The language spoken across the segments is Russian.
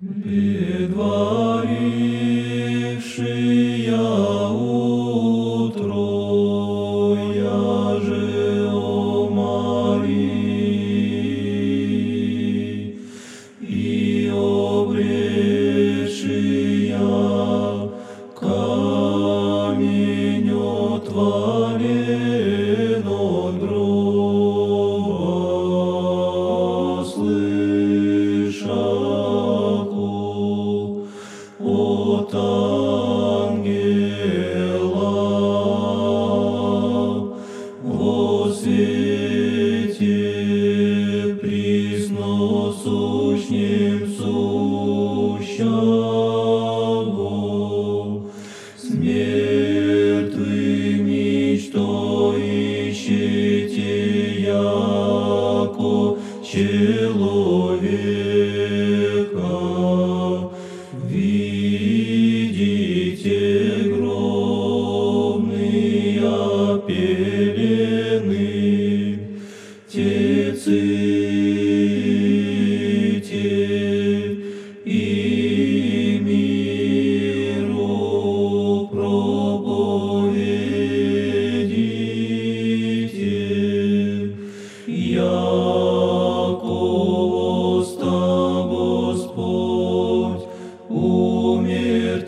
Предварившая утро, я же о Марии, и обретшая камень отворен свете присно сущнем сущего, с мертвыми, что ищете, яко человека, видите громные пелены,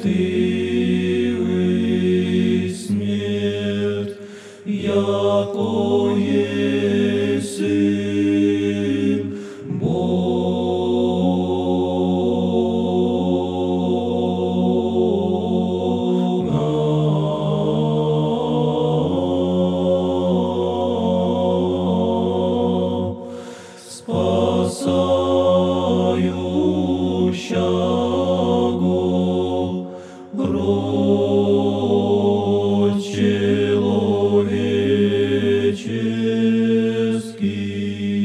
умертвый смерть, яко есть Whiskey.